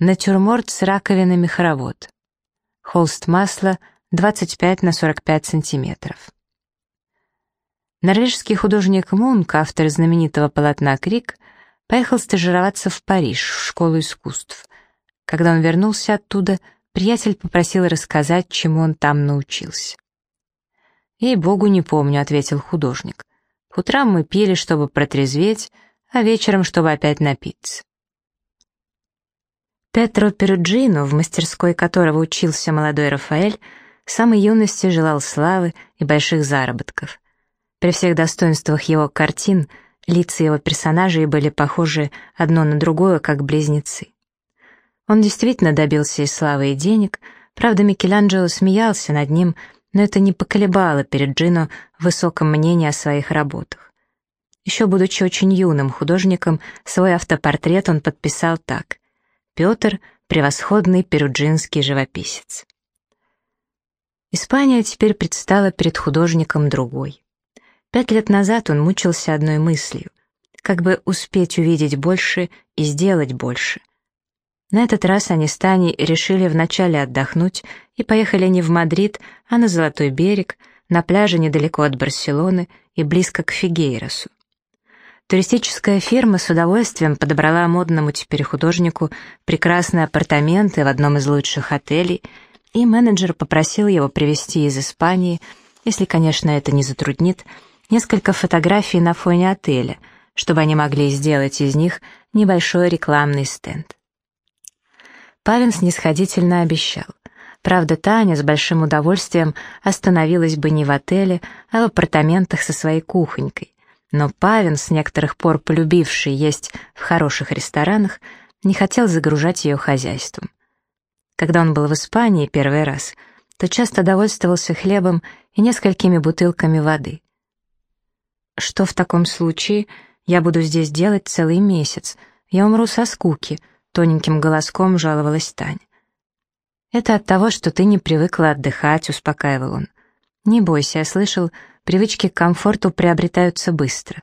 Натюрморт с раковинами хоровод. Холст масла 25 на 45 сантиметров. Норвежский художник Мунк, автор знаменитого полотна «Крик», поехал стажироваться в Париж, в школу искусств. Когда он вернулся оттуда, приятель попросил рассказать, чему он там научился. «Ей-богу, не помню», — ответил художник. «По утрам мы пили, чтобы протрезветь, а вечером, чтобы опять напиться». Петро Перуджино, в мастерской которого учился молодой Рафаэль, с самой юности желал славы и больших заработков. При всех достоинствах его картин лица его персонажей были похожи одно на другое, как близнецы. Он действительно добился и славы, и денег, правда, Микеланджело смеялся над ним, но это не поколебало перед Джино в высоком мнении о своих работах. Еще будучи очень юным художником, свой автопортрет он подписал так «Петр — превосходный перуджинский живописец». Испания теперь предстала перед художником другой. Пять лет назад он мучился одной мыслью — как бы успеть увидеть больше и сделать больше. На этот раз они с Таней решили вначале отдохнуть и поехали не в Мадрид, а на Золотой берег, на пляже недалеко от Барселоны и близко к Фигейросу. Туристическая фирма с удовольствием подобрала модному теперь художнику прекрасные апартаменты в одном из лучших отелей, и менеджер попросил его привезти из Испании, если, конечно, это не затруднит, несколько фотографий на фоне отеля, чтобы они могли сделать из них небольшой рекламный стенд. Павин снисходительно обещал. Правда, Таня с большим удовольствием остановилась бы не в отеле, а в апартаментах со своей кухонькой. Но Павин, с некоторых пор полюбивший есть в хороших ресторанах, не хотел загружать ее хозяйством. Когда он был в Испании первый раз, то часто довольствовался хлебом и несколькими бутылками воды. Что в таком случае я буду здесь делать целый месяц? Я умру со скуки, тоненьким голоском жаловалась Таня. Это от того, что ты не привыкла отдыхать, успокаивал он. Не бойся, я слышал, привычки к комфорту приобретаются быстро.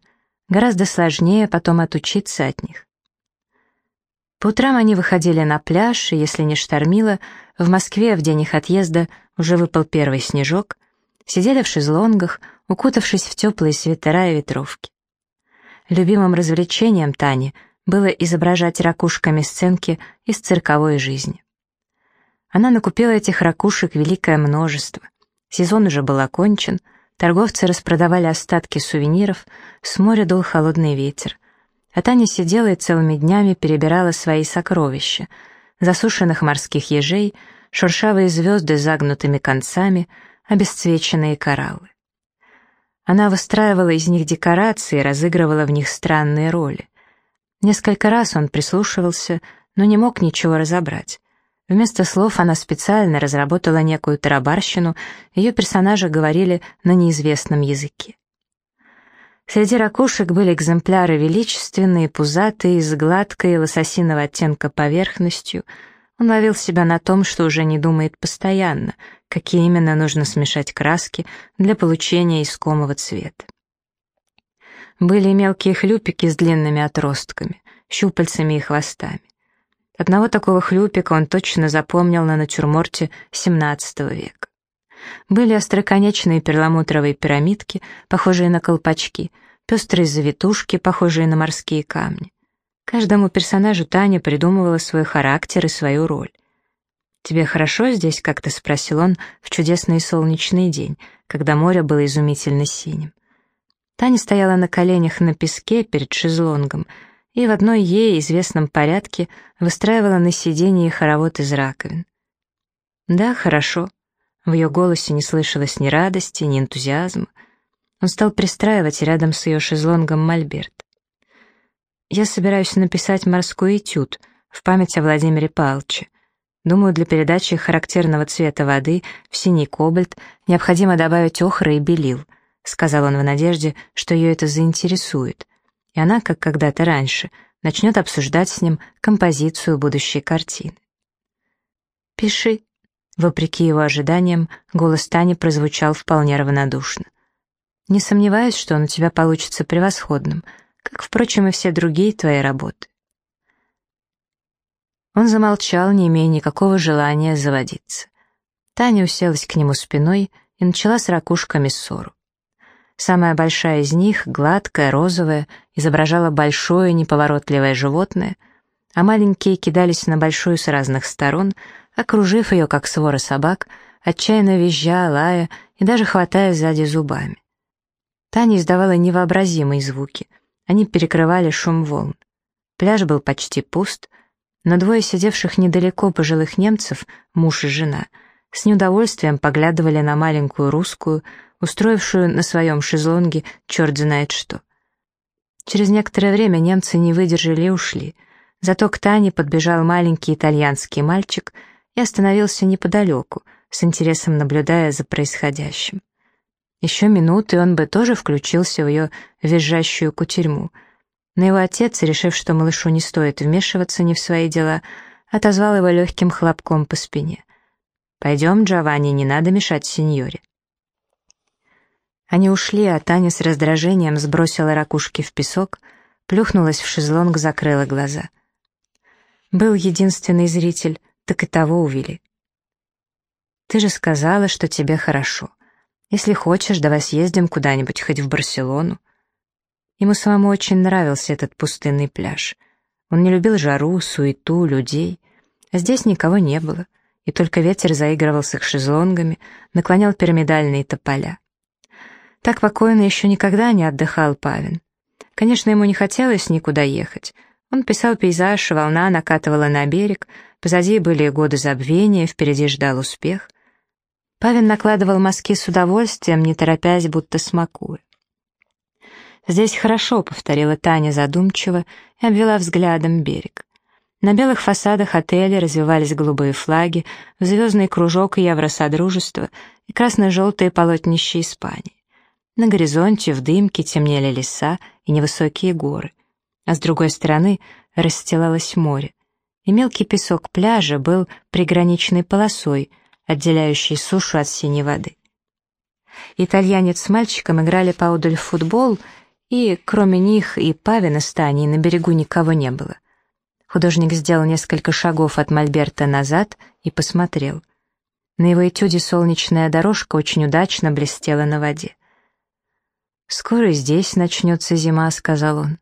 Гораздо сложнее потом отучиться от них. По утрам они выходили на пляж, и если не штормило, в Москве в день их отъезда уже выпал первый снежок, сидели в шезлонгах, укутавшись в теплые свитера и ветровки. Любимым развлечением Тани было изображать ракушками сценки из цирковой жизни. Она накупила этих ракушек великое множество. Сезон уже был окончен, торговцы распродавали остатки сувениров, с моря дул холодный ветер. А Таня сидела и целыми днями перебирала свои сокровища, засушенных морских ежей, шуршавые звезды с загнутыми концами, обесцвеченные кораллы. Она выстраивала из них декорации, разыгрывала в них странные роли. Несколько раз он прислушивался, но не мог ничего разобрать. Вместо слов она специально разработала некую тарабарщину, ее персонажи говорили на неизвестном языке. Среди ракушек были экземпляры величественные, пузатые, с гладкой лососиного оттенка поверхностью. Он ловил себя на том, что уже не думает постоянно, какие именно нужно смешать краски для получения искомого цвета. Были мелкие хлюпики с длинными отростками, щупальцами и хвостами. Одного такого хлюпика он точно запомнил на натюрморте XVII века. Были остроконечные перламутровые пирамидки, похожие на колпачки, пестрые завитушки, похожие на морские камни. Каждому персонажу Таня придумывала свой характер и свою роль. «Тебе хорошо здесь?» — как-то спросил он в чудесный солнечный день, когда море было изумительно синим. Таня стояла на коленях на песке перед шезлонгом и в одной ей известном порядке выстраивала на сиденье хоровод из раковин. «Да, хорошо». В ее голосе не слышалось ни радости, ни энтузиазма. Он стал пристраивать рядом с ее шезлонгом мольберт. «Я собираюсь написать морской этюд в память о Владимире Павловиче. Думаю, для передачи характерного цвета воды в синий кобальт необходимо добавить охры и белил», сказал он в надежде, что ее это заинтересует, и она, как когда-то раньше, начнет обсуждать с ним композицию будущей картины. «Пиши», Вопреки его ожиданиям, голос Тани прозвучал вполне равнодушно. «Не сомневаюсь, что он у тебя получится превосходным, как, впрочем, и все другие твои работы». Он замолчал, не имея никакого желания заводиться. Таня уселась к нему спиной и начала с ракушками ссору. Самая большая из них, гладкая, розовая, изображала большое неповоротливое животное, а маленькие кидались на большую с разных сторон, окружив ее, как свора собак, отчаянно визжа, лая и даже хватая сзади зубами. Таня издавала невообразимые звуки, они перекрывали шум волн. Пляж был почти пуст, но двое сидевших недалеко пожилых немцев, муж и жена, с неудовольствием поглядывали на маленькую русскую, устроившую на своем шезлонге черт знает что. Через некоторое время немцы не выдержали и ушли, зато к Тане подбежал маленький итальянский мальчик и остановился неподалеку, с интересом наблюдая за происходящим. Еще минуты он бы тоже включился в ее визжащую кутерьму — но его отец, решив, что малышу не стоит вмешиваться не в свои дела, отозвал его легким хлопком по спине. «Пойдем, Джованни, не надо мешать сеньоре». Они ушли, а Таня с раздражением сбросила ракушки в песок, плюхнулась в шезлонг, закрыла глаза. Был единственный зритель, так и того увели. «Ты же сказала, что тебе хорошо. Если хочешь, давай съездим куда-нибудь, хоть в Барселону. Ему самому очень нравился этот пустынный пляж. Он не любил жару, суету, людей. А здесь никого не было, и только ветер заигрывал с их шезлонгами, наклонял пирамидальные тополя. Так покойно еще никогда не отдыхал Павин. Конечно, ему не хотелось никуда ехать. Он писал пейзаж, волна накатывала на берег, позади были годы забвения, впереди ждал успех. Павин накладывал мазки с удовольствием, не торопясь, будто смакуя. «Здесь хорошо», — повторила Таня задумчиво и обвела взглядом берег. На белых фасадах отеля развивались голубые флаги, звездный кружок Евросодружества и красно-желтые полотнища Испании. На горизонте в дымке темнели леса и невысокие горы, а с другой стороны расстилалось море, и мелкий песок пляжа был приграничной полосой, отделяющей сушу от синей воды. Итальянец с мальчиком играли поодаль в футбол — и кроме них и Павина с Таней на берегу никого не было. Художник сделал несколько шагов от Мольберта назад и посмотрел. На его этюде солнечная дорожка очень удачно блестела на воде. «Скоро здесь начнется зима», — сказал он.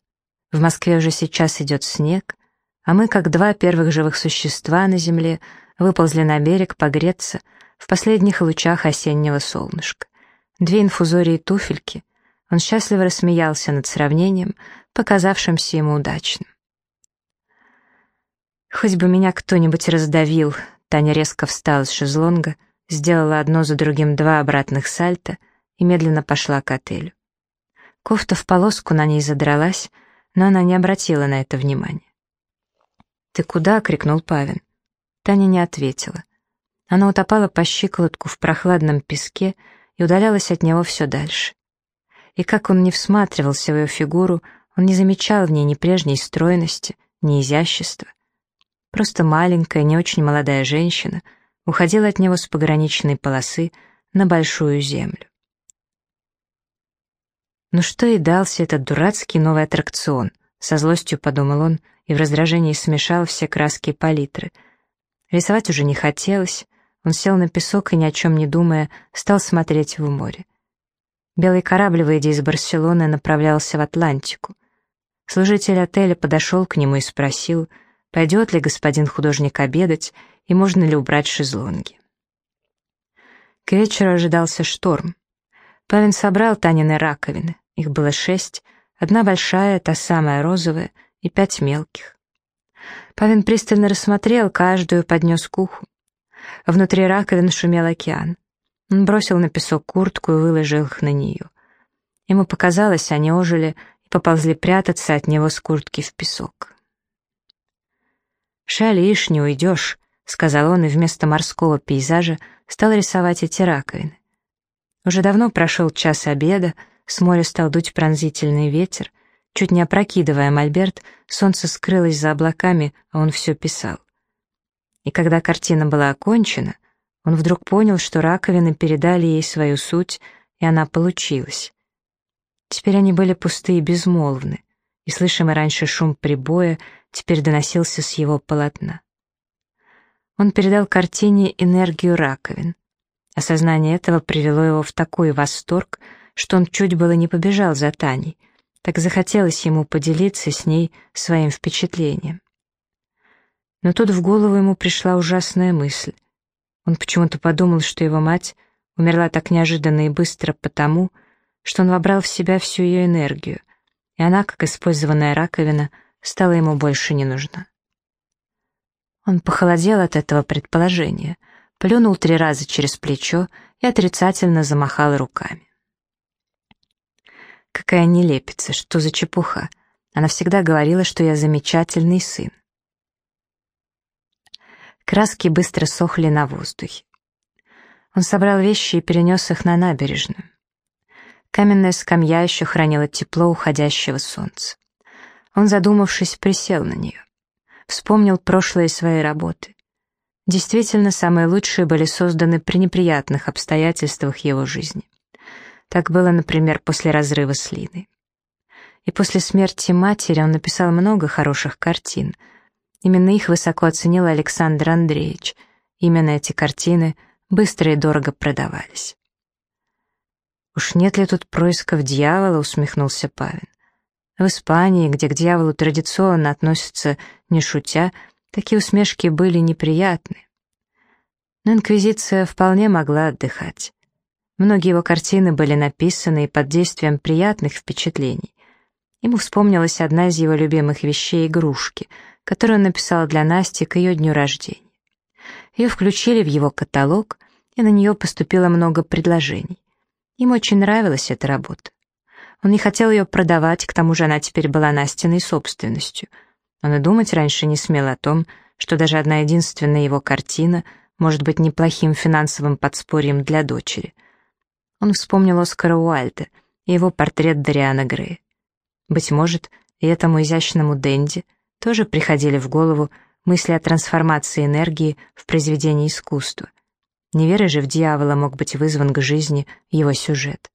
«В Москве уже сейчас идет снег, а мы, как два первых живых существа на земле, выползли на берег погреться в последних лучах осеннего солнышка. Две инфузории туфельки — он счастливо рассмеялся над сравнением, показавшимся ему удачным. «Хоть бы меня кто-нибудь раздавил», Таня резко встала с шезлонга, сделала одно за другим два обратных сальта и медленно пошла к отелю. Кофта в полоску на ней задралась, но она не обратила на это внимания. «Ты куда?» — крикнул Павин. Таня не ответила. Она утопала по щиколотку в прохладном песке и удалялась от него все дальше и как он не всматривался в ее фигуру, он не замечал в ней ни прежней стройности, ни изящества. Просто маленькая, не очень молодая женщина уходила от него с пограничной полосы на большую землю. «Ну что и дался этот дурацкий новый аттракцион», — со злостью подумал он и в раздражении смешал все краски палитры. Рисовать уже не хотелось, он сел на песок и, ни о чем не думая, стал смотреть в море. Белый корабль, выйдя из Барселоны, направлялся в Атлантику. Служитель отеля подошел к нему и спросил, пойдет ли господин художник обедать и можно ли убрать шезлонги. К вечеру ожидался шторм. Павин собрал Танины раковины, их было шесть, одна большая, та самая розовая, и пять мелких. Павин пристально рассмотрел каждую, поднес к уху. Внутри раковин шумел океан. Он бросил на песок куртку и выложил их на нее. Ему показалось, они ожили и поползли прятаться от него с куртки в песок. «Шалишь, не уйдешь», — сказал он, и вместо морского пейзажа стал рисовать эти раковины. Уже давно прошел час обеда, с моря стал дуть пронзительный ветер, чуть не опрокидывая мольберт, солнце скрылось за облаками, а он все писал. И когда картина была окончена, он вдруг понял, что раковины передали ей свою суть, и она получилась. Теперь они были пустые и безмолвны, и слышимый раньше шум прибоя теперь доносился с его полотна. Он передал картине энергию раковин. Осознание этого привело его в такой восторг, что он чуть было не побежал за Таней, так захотелось ему поделиться с ней своим впечатлением. Но тут в голову ему пришла ужасная мысль. Он почему-то подумал, что его мать умерла так неожиданно и быстро потому, что он вобрал в себя всю ее энергию, и она, как использованная раковина, стала ему больше не нужна. Он похолодел от этого предположения, плюнул три раза через плечо и отрицательно замахал руками. Какая нелепица, что за чепуха. Она всегда говорила, что я замечательный сын. Краски быстро сохли на воздухе. Он собрал вещи и перенес их на набережную. Каменная скамья еще хранила тепло уходящего солнца. Он, задумавшись, присел на нее. Вспомнил прошлые свои работы. Действительно, самые лучшие были созданы при неприятных обстоятельствах его жизни. Так было, например, после разрыва с Линой. И после смерти матери он написал много хороших картин. Именно их высоко оценил Александр Андреевич. Именно эти картины быстро и дорого продавались. «Уж нет ли тут происков дьявола?» — усмехнулся Павин. В Испании, где к дьяволу традиционно относятся не шутя, такие усмешки были неприятны. Но инквизиция вполне могла отдыхать. Многие его картины были написаны под действием приятных впечатлений. Ему вспомнилась одна из его любимых вещей — игрушки, которую он написал для Насти к ее дню рождения. Ее включили в его каталог, и на нее поступило много предложений. Ему очень нравилась эта работа. Он не хотел ее продавать, к тому же она теперь была Настиной собственностью. Он и думать раньше не смел о том, что даже одна единственная его картина может быть неплохим финансовым подспорьем для дочери. Он вспомнил Оскара Уальда и его портрет Дариана Грея. Быть может, и этому изящному Дэнди тоже приходили в голову мысли о трансформации энергии в произведении искусства. Неверой же в дьявола мог быть вызван к жизни его сюжет.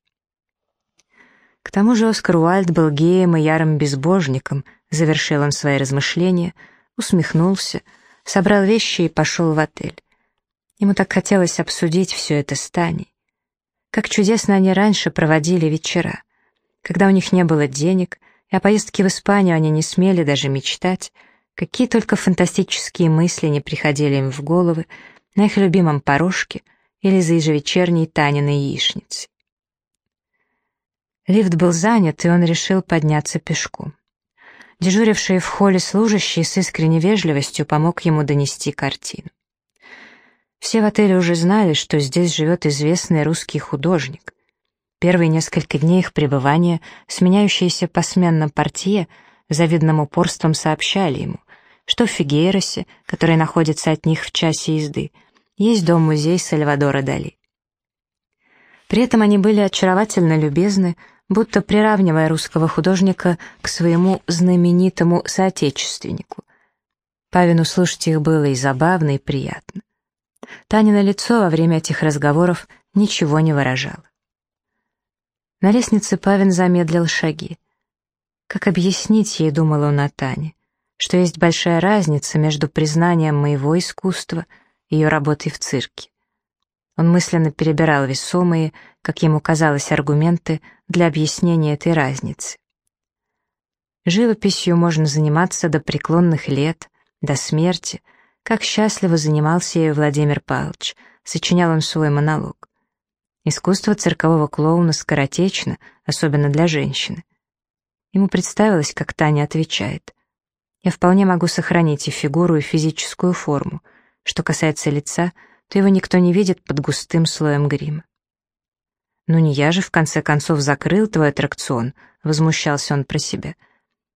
К тому же Оскар Уальд был геем и ярым безбожником, завершил он свои размышления, усмехнулся, собрал вещи и пошел в отель. Ему так хотелось обсудить все это с Таней. Как чудесно они раньше проводили вечера, когда у них не было денег, и о поездке в Испанию они не смели даже мечтать, какие только фантастические мысли не приходили им в головы, на их любимом порожке или за ежевечерней Таниной яичницей. Лифт был занят, и он решил подняться пешком. Дежуривший в холле служащий с искренней вежливостью помог ему донести картину. Все в отеле уже знали, что здесь живет известный русский художник. Первые несколько дней их пребывания, сменяющиеся посменно портье, завидным упорством сообщали ему, что в Фигейросе, который находится от них в часе езды, есть дом-музей Сальвадора Дали. При этом они были очаровательно любезны, будто приравнивая русского художника к своему знаменитому соотечественнику. Павину слушать их было и забавно, и приятно. Танино лицо во время этих разговоров ничего не выражало. На лестнице Павин замедлил шаги. Как объяснить ей, думал он о Тане, что есть большая разница между признанием моего искусства — ее работой в цирке. Он мысленно перебирал весомые, как ему казалось, аргументы для объяснения этой разницы. Живописью можно заниматься до преклонных лет, до смерти, как счастливо занимался ею Владимир Павлович, сочинял он свой монолог. Искусство циркового клоуна скоротечно, особенно для женщины. Ему представилось, как Таня отвечает. «Я вполне могу сохранить и фигуру, и физическую форму, что касается лица, то его никто не видит под густым слоем грима. «Ну не я же, в конце концов, закрыл твой аттракцион», — возмущался он про себя.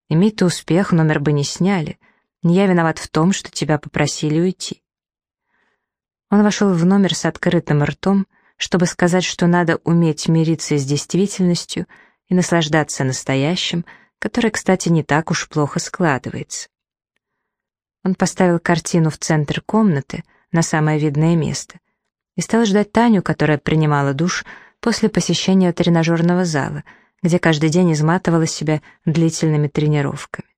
«Имей ты успех, номер бы не сняли. Не я виноват в том, что тебя попросили уйти». Он вошел в номер с открытым ртом, чтобы сказать, что надо уметь мириться с действительностью и наслаждаться настоящим, которое, кстати, не так уж плохо складывается. Он поставил картину в центр комнаты, на самое видное место, и стал ждать Таню, которая принимала душ после посещения тренажерного зала, где каждый день изматывала себя длительными тренировками.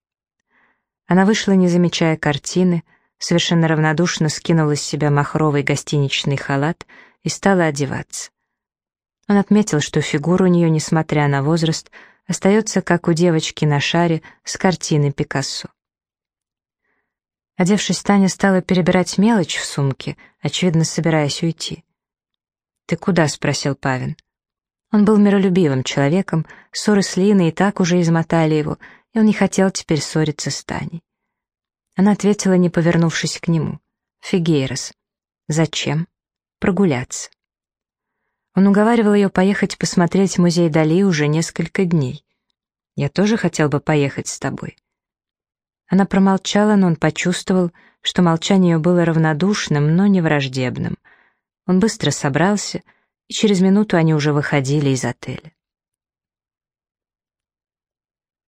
Она вышла, не замечая картины, совершенно равнодушно скинула с себя махровый гостиничный халат и стала одеваться. Он отметил, что фигура у нее, несмотря на возраст, остается как у девочки на шаре с картины Пикассо. Одевшись, Таня стала перебирать мелочь в сумке, очевидно, собираясь уйти. «Ты куда?» — спросил Павин. Он был миролюбивым человеком, ссоры с Линой и так уже измотали его, и он не хотел теперь ссориться с Таней. Она ответила, не повернувшись к нему. «Фигейрос». «Зачем?» «Прогуляться». Он уговаривал ее поехать посмотреть музей Дали уже несколько дней. «Я тоже хотел бы поехать с тобой». Она промолчала, но он почувствовал, что молчание ее было равнодушным, но не враждебным. Он быстро собрался, и через минуту они уже выходили из отеля.